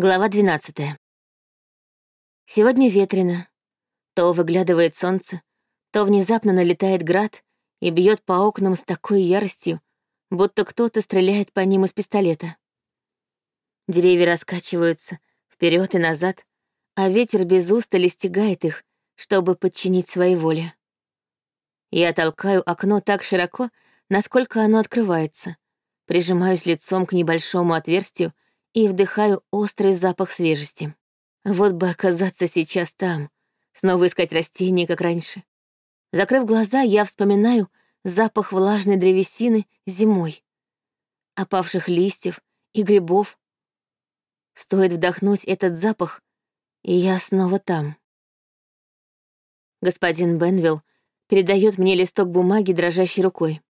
Глава 12. Сегодня ветрено. То выглядывает солнце, то внезапно налетает град и бьет по окнам с такой яростью, будто кто-то стреляет по ним из пистолета. Деревья раскачиваются вперед и назад, а ветер без устали стегает их, чтобы подчинить своей воле. Я толкаю окно так широко, насколько оно открывается, прижимаюсь лицом к небольшому отверстию и вдыхаю острый запах свежести. Вот бы оказаться сейчас там, снова искать растения, как раньше. Закрыв глаза, я вспоминаю запах влажной древесины зимой, опавших листьев и грибов. Стоит вдохнуть этот запах, и я снова там. Господин Бенвилл передает мне листок бумаги дрожащей рукой.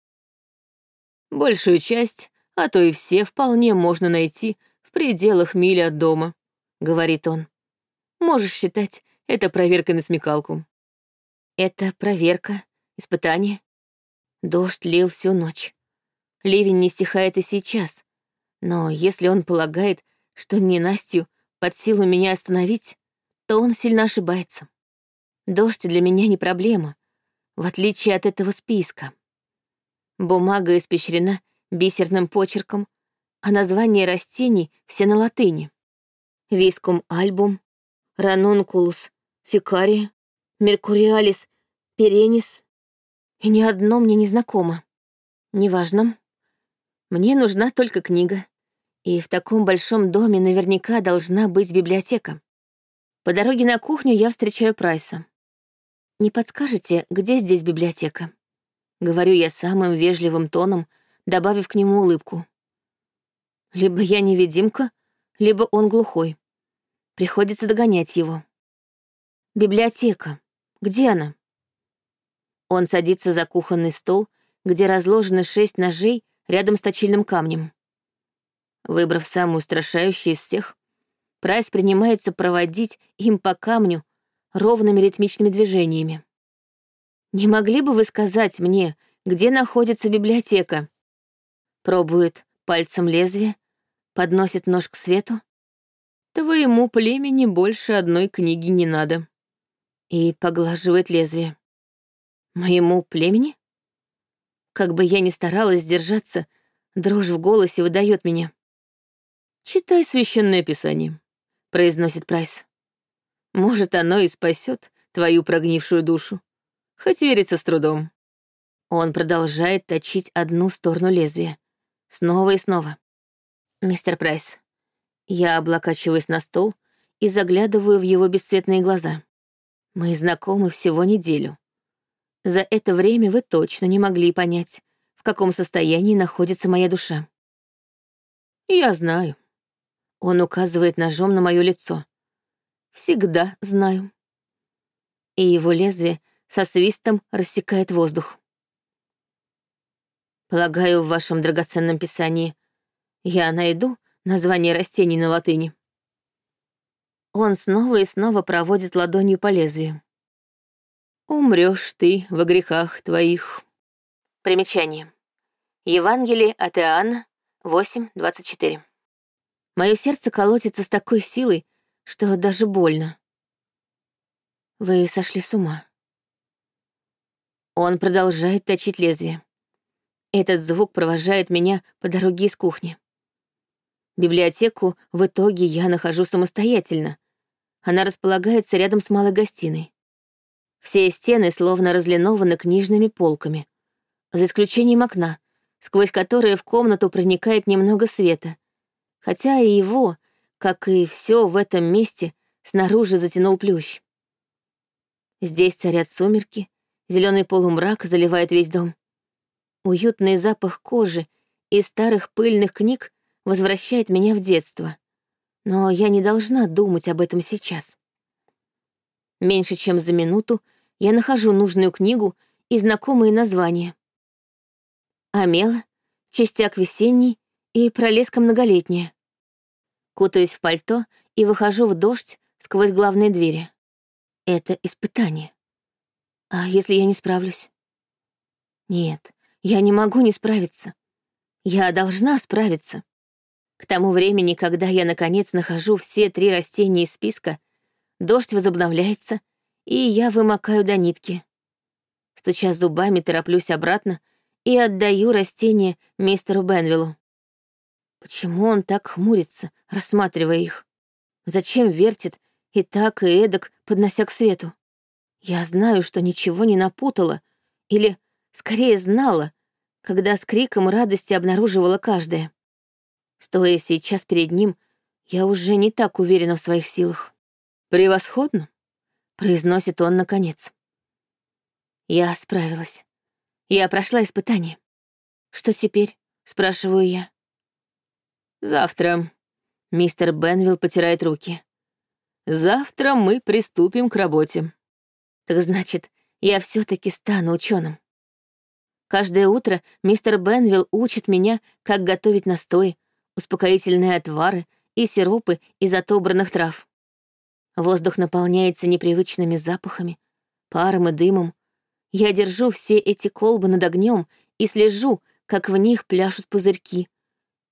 Большую часть, а то и все вполне можно найти пределах мили от дома», — говорит он. «Можешь считать это проверкой на смекалку». Это проверка, испытание. Дождь лил всю ночь. Ливень не стихает и сейчас. Но если он полагает, что не Настю под силу меня остановить, то он сильно ошибается. Дождь для меня не проблема, в отличие от этого списка. Бумага испещрена бисерным почерком, а названия растений все на латыни. Вискум альбум, ранункулус фикария, меркуриалис перенис. И ни одно мне не знакомо. Неважно. Мне нужна только книга. И в таком большом доме наверняка должна быть библиотека. По дороге на кухню я встречаю Прайса. «Не подскажете, где здесь библиотека?» Говорю я самым вежливым тоном, добавив к нему улыбку. Либо я невидимка, либо он глухой. Приходится догонять его. Библиотека. Где она? Он садится за кухонный стол, где разложены шесть ножей рядом с точильным камнем. Выбрав самую устрашающую из всех, Прайс принимается проводить им по камню ровными ритмичными движениями. «Не могли бы вы сказать мне, где находится библиотека?» Пробует пальцем лезвие, подносит нож к свету. Твоему племени больше одной книги не надо. И поглаживает лезвие. Моему племени? Как бы я ни старалась сдержаться, дрожь в голосе выдает меня. «Читай священное писание», — произносит Прайс. «Может, оно и спасет твою прогнившую душу. Хоть верится с трудом». Он продолжает точить одну сторону лезвия. Снова и снова. «Мистер Прайс». Я облокачиваюсь на стол и заглядываю в его бесцветные глаза. Мы знакомы всего неделю. За это время вы точно не могли понять, в каком состоянии находится моя душа. Я знаю. Он указывает ножом на мое лицо. Всегда знаю. И его лезвие со свистом рассекает воздух. Полагаю, в вашем драгоценном писании я найду название растений на латыни. Он снова и снова проводит ладонью по лезвию. Умрешь ты во грехах твоих. Примечание. Евангелие от Иоанна 8.24. Мое сердце колотится с такой силой, что даже больно. Вы сошли с ума. Он продолжает точить лезвие. Этот звук провожает меня по дороге из кухни. Библиотеку в итоге я нахожу самостоятельно. Она располагается рядом с малой гостиной. Все стены словно разлинованы книжными полками, за исключением окна, сквозь которое в комнату проникает немного света, хотя и его, как и все в этом месте, снаружи затянул плющ. Здесь царят сумерки, зеленый полумрак заливает весь дом. Уютный запах кожи и старых пыльных книг возвращает меня в детство. Но я не должна думать об этом сейчас. Меньше чем за минуту я нахожу нужную книгу и знакомые названия. Амела, Частяк весенний и Пролеска многолетняя. Кутаюсь в пальто и выхожу в дождь сквозь главные двери. Это испытание. А если я не справлюсь? Нет, я не могу не справиться. Я должна справиться. К тому времени, когда я, наконец, нахожу все три растения из списка, дождь возобновляется, и я вымокаю до нитки. Стуча зубами, тороплюсь обратно и отдаю растения мистеру Бенвиллу. Почему он так хмурится, рассматривая их? Зачем вертит и так, и эдак, поднося к свету? Я знаю, что ничего не напутала, или, скорее, знала, когда с криком радости обнаруживала каждое. Стоя сейчас перед ним, я уже не так уверена в своих силах. «Превосходно», — произносит он наконец. Я справилась. Я прошла испытание. Что теперь? Спрашиваю я. Завтра. Мистер Бенвилл потирает руки. Завтра мы приступим к работе. Так значит, я все таки стану ученым. Каждое утро мистер Бенвилл учит меня, как готовить настой, успокоительные отвары и сиропы из отобранных трав. Воздух наполняется непривычными запахами, паром и дымом. Я держу все эти колбы над огнем и слежу, как в них пляшут пузырьки.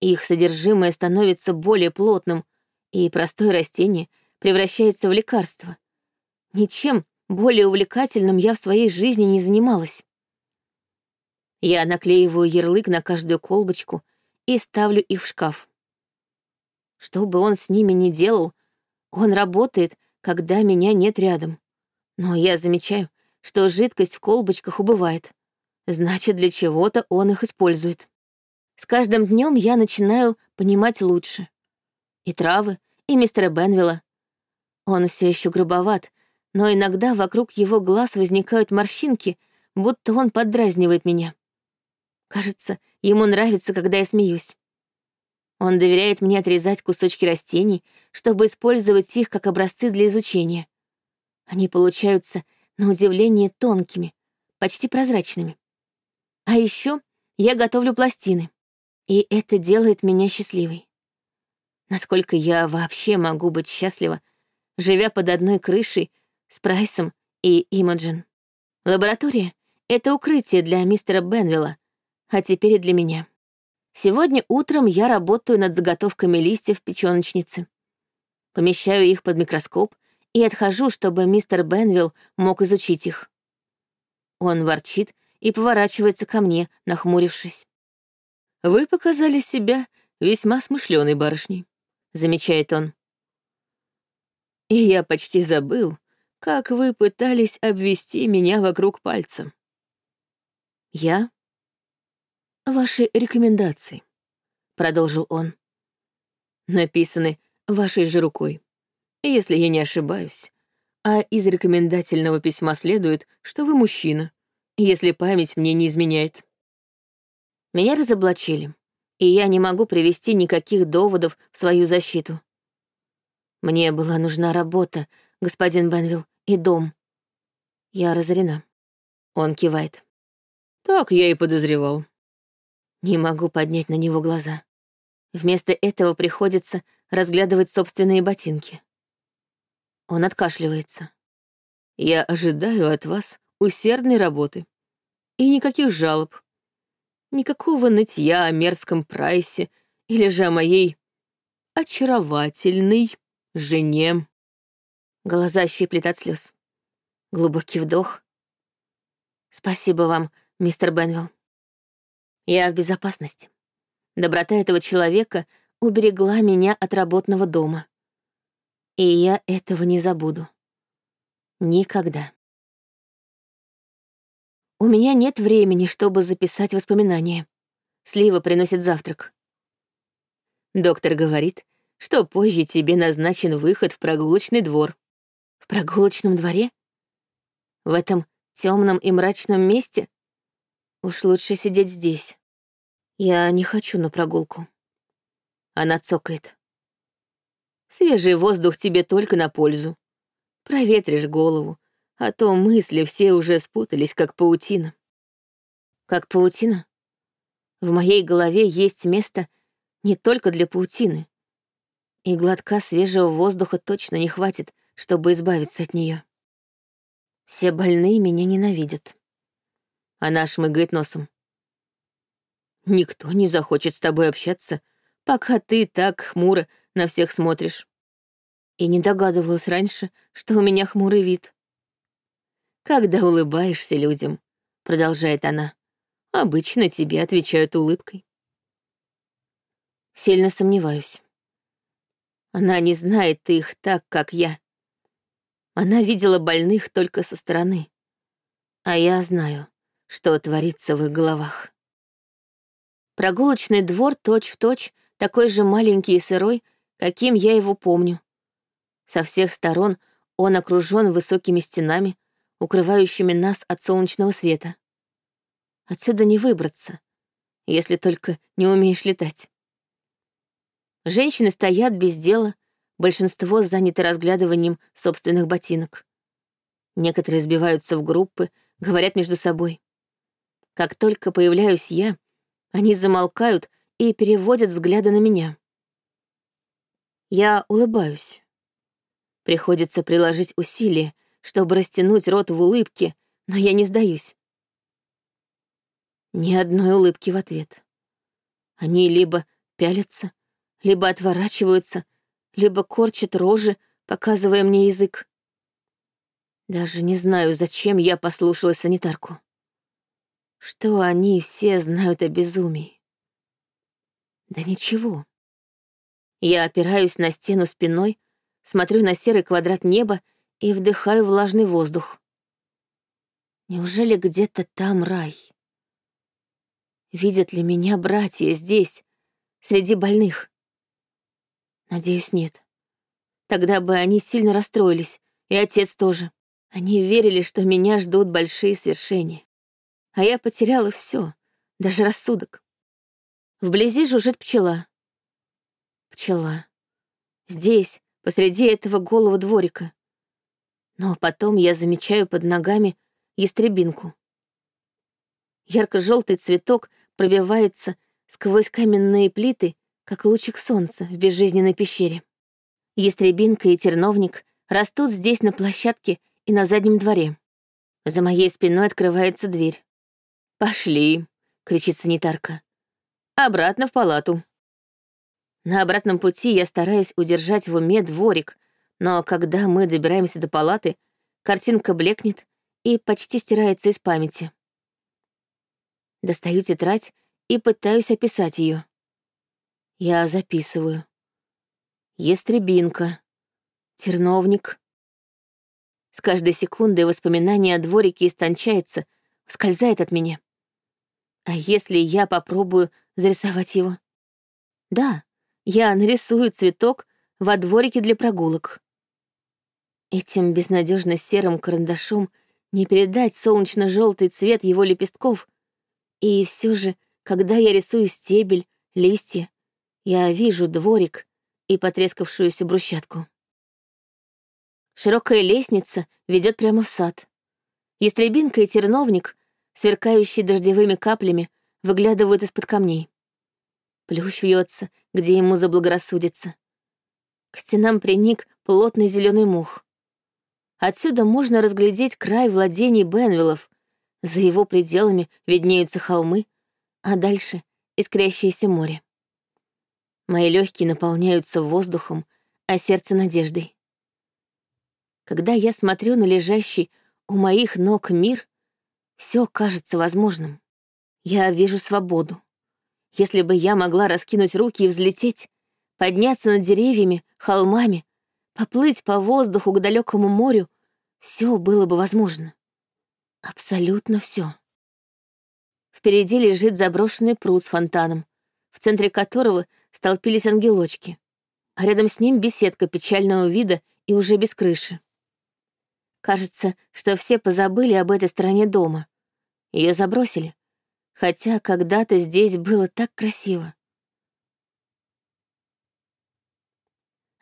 Их содержимое становится более плотным, и простое растение превращается в лекарство. Ничем более увлекательным я в своей жизни не занималась. Я наклеиваю ярлык на каждую колбочку и ставлю их в шкаф. Что бы он с ними ни делал, он работает, когда меня нет рядом. Но я замечаю, что жидкость в колбочках убывает. Значит, для чего-то он их использует. С каждым днем я начинаю понимать лучше. И травы, и мистера Бенвилла. Он все еще грубоват, но иногда вокруг его глаз возникают морщинки, будто он поддразнивает меня. Кажется, ему нравится, когда я смеюсь. Он доверяет мне отрезать кусочки растений, чтобы использовать их как образцы для изучения. Они получаются, на удивление, тонкими, почти прозрачными. А еще я готовлю пластины, и это делает меня счастливой. Насколько я вообще могу быть счастлива, живя под одной крышей с Прайсом и Имаджин. Лаборатория — это укрытие для мистера Бенвилла, а теперь и для меня. Сегодня утром я работаю над заготовками листьев печёночницы. Помещаю их под микроскоп и отхожу, чтобы мистер Бенвилл мог изучить их. Он ворчит и поворачивается ко мне, нахмурившись. «Вы показали себя весьма смышленой барышней», — замечает он. «И я почти забыл, как вы пытались обвести меня вокруг пальца». «Я «Ваши рекомендации», — продолжил он, — «написаны вашей же рукой, если я не ошибаюсь. А из рекомендательного письма следует, что вы мужчина, если память мне не изменяет». Меня разоблачили, и я не могу привести никаких доводов в свою защиту. Мне была нужна работа, господин Бенвилл, и дом. Я разорена. Он кивает. Так я и подозревал. Не могу поднять на него глаза. Вместо этого приходится разглядывать собственные ботинки. Он откашливается. Я ожидаю от вас усердной работы. И никаких жалоб. Никакого нытья о мерзком прайсе или же о моей очаровательной жене. Глаза щиплет от слез. Глубокий вдох. Спасибо вам, мистер Бенвилл. Я в безопасности. Доброта этого человека уберегла меня от работного дома. И я этого не забуду. Никогда. У меня нет времени, чтобы записать воспоминания. Слива приносит завтрак. Доктор говорит, что позже тебе назначен выход в прогулочный двор. В прогулочном дворе? В этом темном и мрачном месте? Уж лучше сидеть здесь. Я не хочу на прогулку. Она цокает. Свежий воздух тебе только на пользу. Проветришь голову, а то мысли все уже спутались, как паутина. Как паутина? В моей голове есть место не только для паутины. И глотка свежего воздуха точно не хватит, чтобы избавиться от нее. Все больные меня ненавидят. Она шмыгает носом. Никто не захочет с тобой общаться пока ты так хмуро на всех смотришь. И не догадывалась раньше, что у меня хмурый вид. «Когда улыбаешься людям», — продолжает она, — «обычно тебе отвечают улыбкой». Сильно сомневаюсь. Она не знает их так, как я. Она видела больных только со стороны. А я знаю, что творится в их головах. Прогулочный двор точь-в-точь точь, такой же маленький и сырой, каким я его помню. Со всех сторон он окружен высокими стенами, укрывающими нас от солнечного света. Отсюда не выбраться, если только не умеешь летать. Женщины стоят без дела, большинство заняты разглядыванием собственных ботинок. Некоторые сбиваются в группы, говорят между собой. Как только появляюсь я, они замолкают и переводят взгляды на меня. Я улыбаюсь. Приходится приложить усилия, чтобы растянуть рот в улыбке, но я не сдаюсь. Ни одной улыбки в ответ. Они либо пялятся, либо отворачиваются, либо корчат рожи, показывая мне язык. Даже не знаю, зачем я послушалась санитарку. Что они все знают о безумии? Да ничего. Я опираюсь на стену спиной, смотрю на серый квадрат неба и вдыхаю влажный воздух. Неужели где-то там рай? Видят ли меня братья здесь, среди больных? Надеюсь, нет. Тогда бы они сильно расстроились, и отец тоже. Они верили, что меня ждут большие свершения а я потеряла все, даже рассудок. Вблизи жужжит пчела. Пчела. Здесь, посреди этого голого дворика. Но потом я замечаю под ногами ястребинку. Ярко-желтый цветок пробивается сквозь каменные плиты, как лучик солнца в безжизненной пещере. Ястребинка и терновник растут здесь на площадке и на заднем дворе. За моей спиной открывается дверь. «Пошли!» — кричит санитарка. «Обратно в палату». На обратном пути я стараюсь удержать в уме дворик, но когда мы добираемся до палаты, картинка блекнет и почти стирается из памяти. Достаю тетрадь и пытаюсь описать ее. Я записываю. Естребинка. Терновник. С каждой секундой воспоминание о дворике истончается, скользает от меня. А если я попробую зарисовать его? Да, я нарисую цветок во дворике для прогулок. Этим безнадежно серым карандашом не передать солнечно-желтый цвет его лепестков. И все же, когда я рисую стебель, листья, я вижу дворик и потрескавшуюся брусчатку. Широкая лестница ведет прямо в сад. Ястребинка и терновник сверкающие дождевыми каплями, выглядывают из-под камней. Плющ вьется, где ему заблагорассудится. К стенам приник плотный зеленый мух. Отсюда можно разглядеть край владений Бенвиллов. За его пределами виднеются холмы, а дальше — искрящееся море. Мои легкие наполняются воздухом, а сердце — надеждой. Когда я смотрю на лежащий у моих ног мир, все кажется возможным. Я вижу свободу. Если бы я могла раскинуть руки и взлететь, подняться над деревьями, холмами, поплыть по воздуху к далекому морю, все было бы возможно. Абсолютно все. Впереди лежит заброшенный пруд с фонтаном, в центре которого столпились ангелочки, а рядом с ним беседка печального вида и уже без крыши. Кажется, что все позабыли об этой стороне дома. Ее забросили, хотя когда-то здесь было так красиво.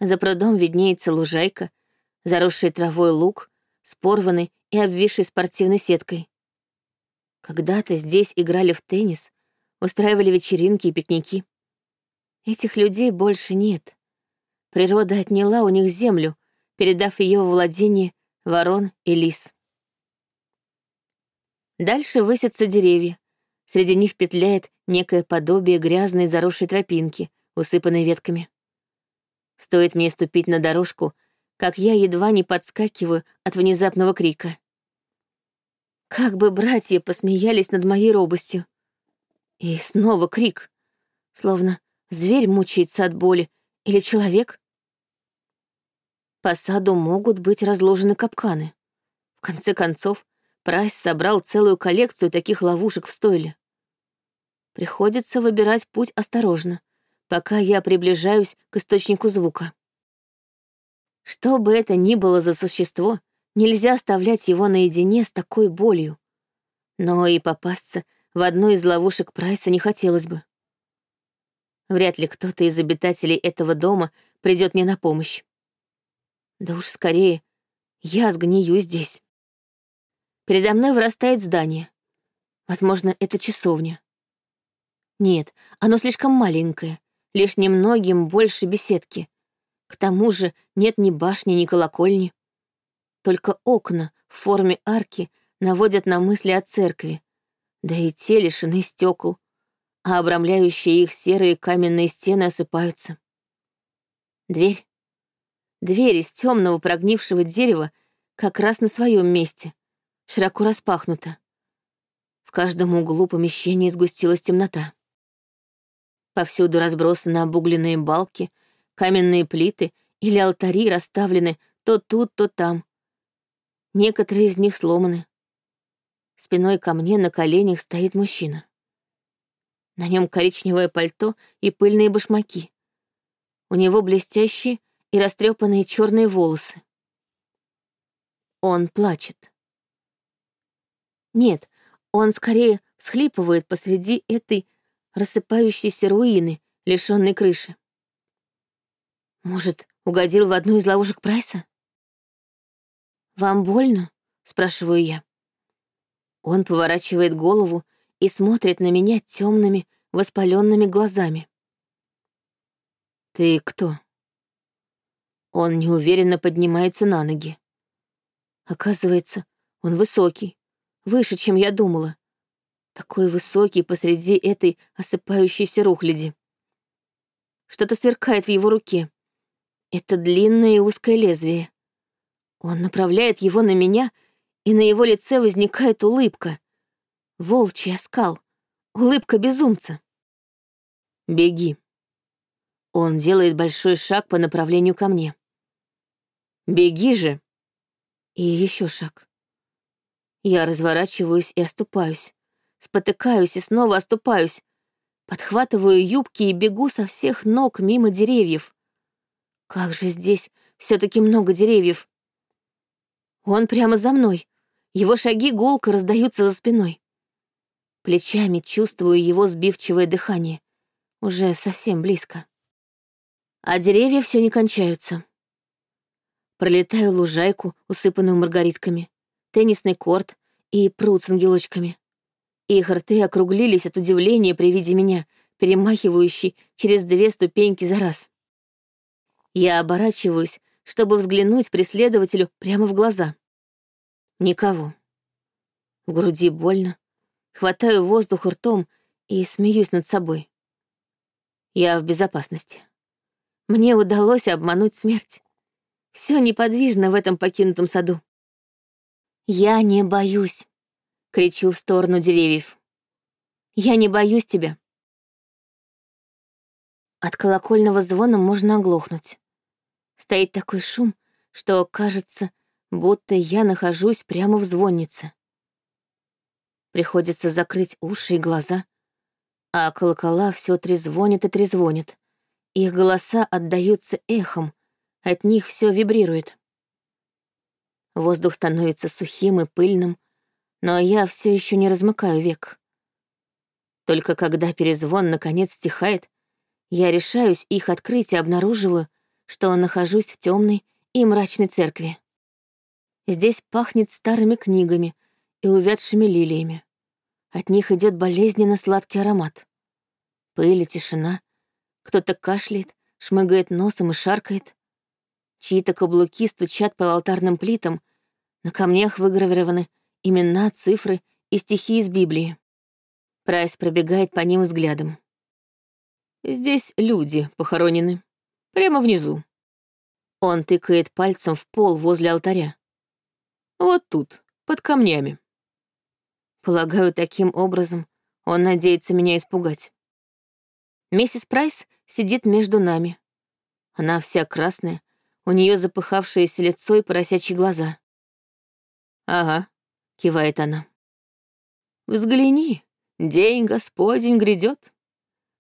За прудом виднеется лужайка, заросший травой луг, с порванной и обвисшей спортивной сеткой. Когда-то здесь играли в теннис, устраивали вечеринки и пикники. Этих людей больше нет. Природа отняла у них землю, передав ее во владение ворон и лис. Дальше высятся деревья. Среди них петляет некое подобие грязной заросшей тропинки, усыпанной ветками. Стоит мне ступить на дорожку, как я едва не подскакиваю от внезапного крика. Как бы братья посмеялись над моей робостью. И снова крик, словно зверь мучается от боли или человек. По саду могут быть разложены капканы. В конце концов, Прайс собрал целую коллекцию таких ловушек в стойле. Приходится выбирать путь осторожно, пока я приближаюсь к источнику звука. Что бы это ни было за существо, нельзя оставлять его наедине с такой болью. Но и попасться в одну из ловушек Прайса не хотелось бы. Вряд ли кто-то из обитателей этого дома придет мне на помощь. Да уж скорее, я сгнию здесь. Передо мной вырастает здание. Возможно, это часовня. Нет, оно слишком маленькое, лишь немногим больше беседки. К тому же нет ни башни, ни колокольни. Только окна в форме арки наводят на мысли о церкви, да и те лишены стекол, а обрамляющие их серые каменные стены осыпаются. Дверь. Дверь из темного прогнившего дерева как раз на своем месте, широко распахнута. В каждом углу помещения сгустилась темнота. Повсюду разбросаны обугленные балки, каменные плиты или алтари расставлены то тут, то там. Некоторые из них сломаны. Спиной ко мне на коленях стоит мужчина. На нем коричневое пальто и пыльные башмаки. У него блестящие и растрепанные черные волосы. Он плачет. Нет, он скорее всхлипывает посреди этой рассыпающейся руины, лишённой крыши. Может, угодил в одну из ловушек Прайса? «Вам больно?» — спрашиваю я. Он поворачивает голову и смотрит на меня темными, воспаленными глазами. «Ты кто?» Он неуверенно поднимается на ноги. Оказывается, он высокий, Выше, чем я думала. Такой высокий посреди этой осыпающейся рухляди. Что-то сверкает в его руке. Это длинное и узкое лезвие. Он направляет его на меня, и на его лице возникает улыбка. Волчий оскал. Улыбка безумца. «Беги». Он делает большой шаг по направлению ко мне. «Беги же!» И еще шаг. Я разворачиваюсь и оступаюсь. Спотыкаюсь и снова оступаюсь. Подхватываю юбки и бегу со всех ног мимо деревьев. Как же здесь все таки много деревьев. Он прямо за мной. Его шаги гулко раздаются за спиной. Плечами чувствую его сбивчивое дыхание. Уже совсем близко. А деревья все не кончаются. Пролетаю лужайку, усыпанную маргаритками теннисный корт и пруд с ангелочками. Их рты округлились от удивления при виде меня, перемахивающей через две ступеньки за раз. Я оборачиваюсь, чтобы взглянуть преследователю прямо в глаза. Никого. В груди больно. Хватаю воздух ртом и смеюсь над собой. Я в безопасности. Мне удалось обмануть смерть. Все неподвижно в этом покинутом саду. «Я не боюсь», — кричу в сторону деревьев. «Я не боюсь тебя». От колокольного звона можно оглохнуть. Стоит такой шум, что кажется, будто я нахожусь прямо в звоннице. Приходится закрыть уши и глаза, а колокола все трезвонят и трезвонят. Их голоса отдаются эхом, от них все вибрирует. Воздух становится сухим и пыльным, но я все еще не размыкаю век. Только когда перезвон наконец стихает, я решаюсь их открыть и обнаруживаю, что нахожусь в темной и мрачной церкви. Здесь пахнет старыми книгами и увядшими лилиями. От них идет болезненно сладкий аромат. Пыль и тишина. Кто-то кашляет, шмыгает носом и шаркает. Чьи-то каблуки стучат по алтарным плитам, на камнях выгравированы имена, цифры и стихи из Библии. Прайс пробегает по ним взглядом. Здесь люди похоронены. Прямо внизу. Он тыкает пальцем в пол возле алтаря. Вот тут, под камнями. Полагаю, таким образом он надеется меня испугать. Миссис Прайс сидит между нами. Она вся красная, у нее запыхавшееся лицо и поросячьи глаза. «Ага», — кивает она. «Взгляни, день Господень грядет».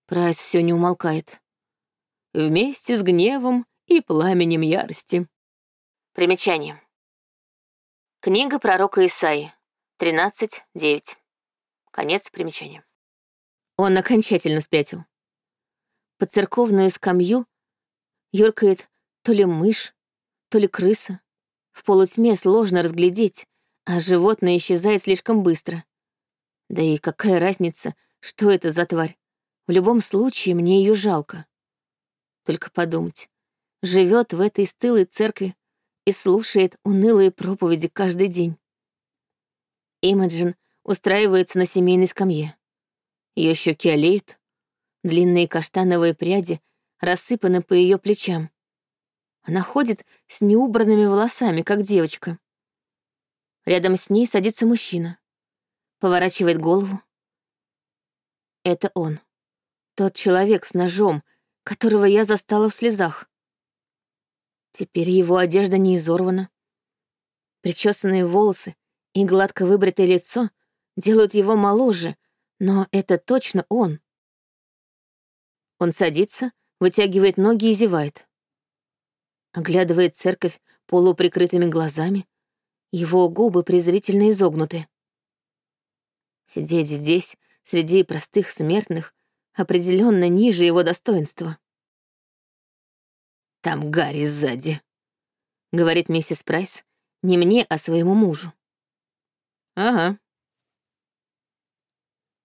Прайс все не умолкает. «Вместе с гневом и пламенем ярости». Примечание. Книга пророка Исаи, 13.9. Конец примечания. Он окончательно спятил. Под церковную скамью юркает то ли мышь, то ли крыса. В полутьме сложно разглядеть, а животное исчезает слишком быстро. Да и какая разница, что это за тварь? В любом случае, мне ее жалко. Только подумать, живет в этой стылой церкви, и слушает унылые проповеди каждый день. Имаджин устраивается на семейной скамье. Ее щеки олеют, длинные каштановые пряди рассыпаны по ее плечам. Она ходит с неубранными волосами, как девочка. Рядом с ней садится мужчина. Поворачивает голову. Это он. Тот человек с ножом, которого я застала в слезах. Теперь его одежда не изорвана. Причесанные волосы и гладко выбритое лицо делают его моложе, но это точно он. Он садится, вытягивает ноги и зевает. Оглядывает церковь полуприкрытыми глазами, его губы презрительно изогнуты. Сидеть здесь, среди простых смертных, определенно ниже его достоинства. «Там Гарри сзади», — говорит миссис Прайс, не мне, а своему мужу. «Ага».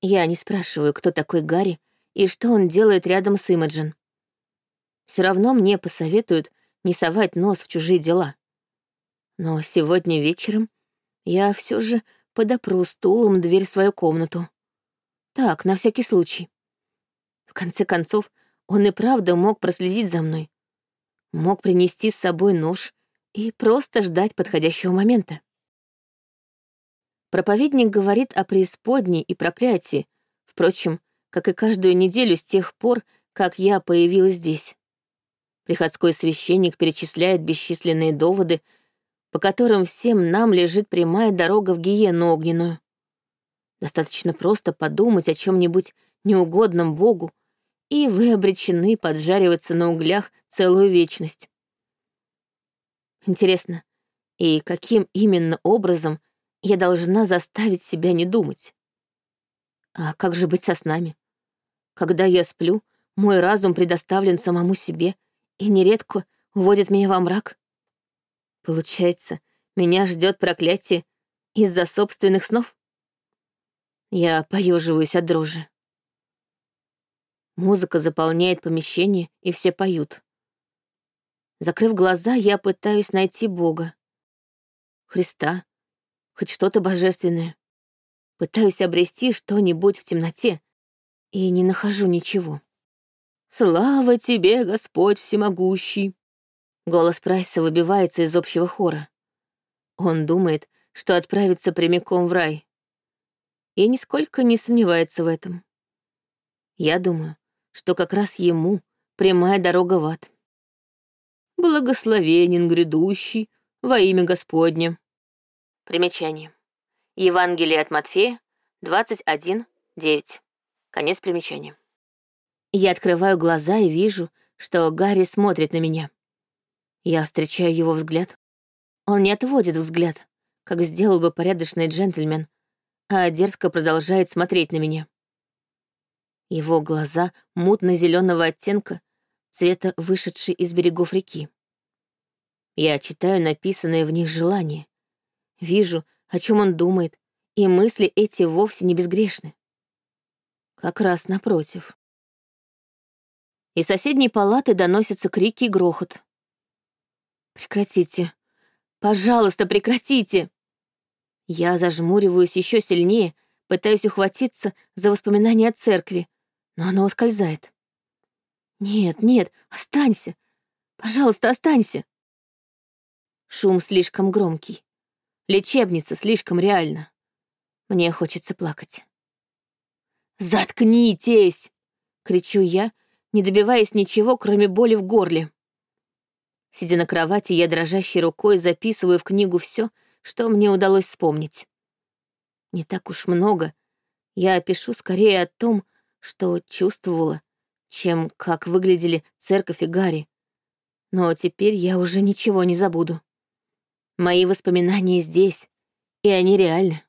Я не спрашиваю, кто такой Гарри и что он делает рядом с Имаджин. Все равно мне посоветуют не совать нос в чужие дела. Но сегодня вечером я все же подопру стулом дверь в свою комнату. Так, на всякий случай. В конце концов, он и правда мог проследить за мной мог принести с собой нож и просто ждать подходящего момента. Проповедник говорит о преисподней и проклятии, впрочем, как и каждую неделю с тех пор, как я появилась здесь. Приходской священник перечисляет бесчисленные доводы, по которым всем нам лежит прямая дорога в гиену огненную. Достаточно просто подумать о чем-нибудь неугодном Богу, и вы обречены поджариваться на углях целую вечность. Интересно, и каким именно образом я должна заставить себя не думать? А как же быть со снами? Когда я сплю, мой разум предоставлен самому себе и нередко уводит меня во мрак. Получается, меня ждет проклятие из-за собственных снов? Я поеживаюсь от дрожи. Музыка заполняет помещение, и все поют. Закрыв глаза, я пытаюсь найти Бога. Христа. Хоть что-то божественное. Пытаюсь обрести что-нибудь в темноте, и не нахожу ничего. «Слава тебе, Господь всемогущий!» Голос Прайса выбивается из общего хора. Он думает, что отправится прямиком в рай. И нисколько не сомневается в этом. Я думаю, что как раз ему прямая дорога в ад. Благословенен грядущий во имя Господне. Примечание. Евангелие от Матфея, 21.9. Конец примечания. Я открываю глаза и вижу, что Гарри смотрит на меня. Я встречаю его взгляд. Он не отводит взгляд, как сделал бы порядочный джентльмен, а дерзко продолжает смотреть на меня. Его глаза мутно-зеленого оттенка, цвета вышедшей из берегов реки. Я читаю написанное в них желание. Вижу, о чем он думает, и мысли эти вовсе не безгрешны. Как раз напротив. Из соседней палаты доносятся крики и грохот. «Прекратите! Пожалуйста, прекратите!» Я зажмуриваюсь еще сильнее, пытаюсь ухватиться за воспоминания о церкви, но оно ускользает. Нет, нет, останься. Пожалуйста, останься. Шум слишком громкий. Лечебница слишком реальна. Мне хочется плакать. «Заткнитесь!» — кричу я, не добиваясь ничего, кроме боли в горле. Сидя на кровати, я дрожащей рукой записываю в книгу все, что мне удалось вспомнить. Не так уж много. Я пишу скорее о том, что чувствовала, чем как выглядели церковь и Гарри. Но теперь я уже ничего не забуду. Мои воспоминания здесь, и они реальны.